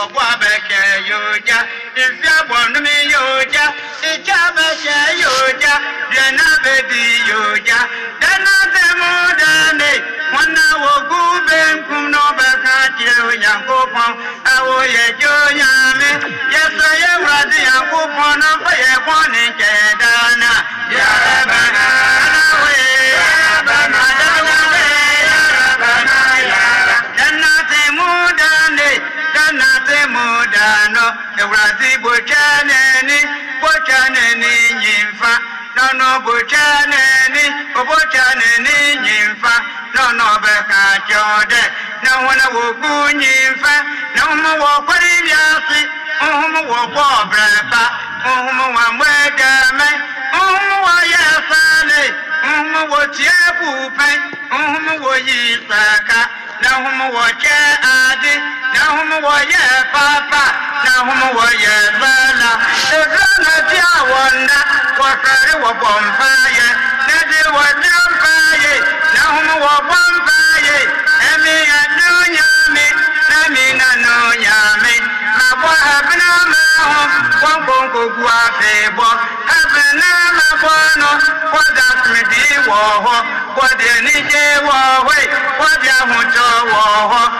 ọ̀pọ̀ abẹ́kẹ̀ yóò já ìfí àbọ̀nùmí yóò já ìjà abẹ́kẹ̀ yóò já dẹ́nà bèbí yóò já dẹ́nà tẹ̀mú dẹ́mi wọn náà wò gún bẹ́ẹ̀ nkún náà bẹ́ẹ̀ ká jẹ́ òyìnbó pọ́n àwọn òyìnbó yẹn. asị m danọ ewurasị gbocha neni gbocha neni nyi mfa nọnụ gbocha neni ogbocha neni nyi mfa nọnụ ọbẹ kacha ọdẹ na nwere wokpu nyi mfa na ụmụ wọkwara ibi asị ụmụ wọkwa ọbraba ụmụ nwa mgbe deme ụmụ nwa ya sale ụmụ wotie bụ pe ụmụ woyi saka na ụmụ wọche a هم ويا بابا نهم ويا بالا تزانا جاوانا وصار وبومباي نجي وجمباي نهم وبومباي أمي أدونيامي نمي نانونيامي أبو أبنا معهم وانكوكو قوافيبو أبنا مبوانو وداتمدي وهو ودني جي وهو وديهو جو وهو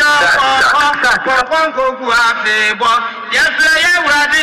Ọ̀pọ̀ kò kú àfẹ́bọ̀, yẹ fẹ́ yẹ wúra bí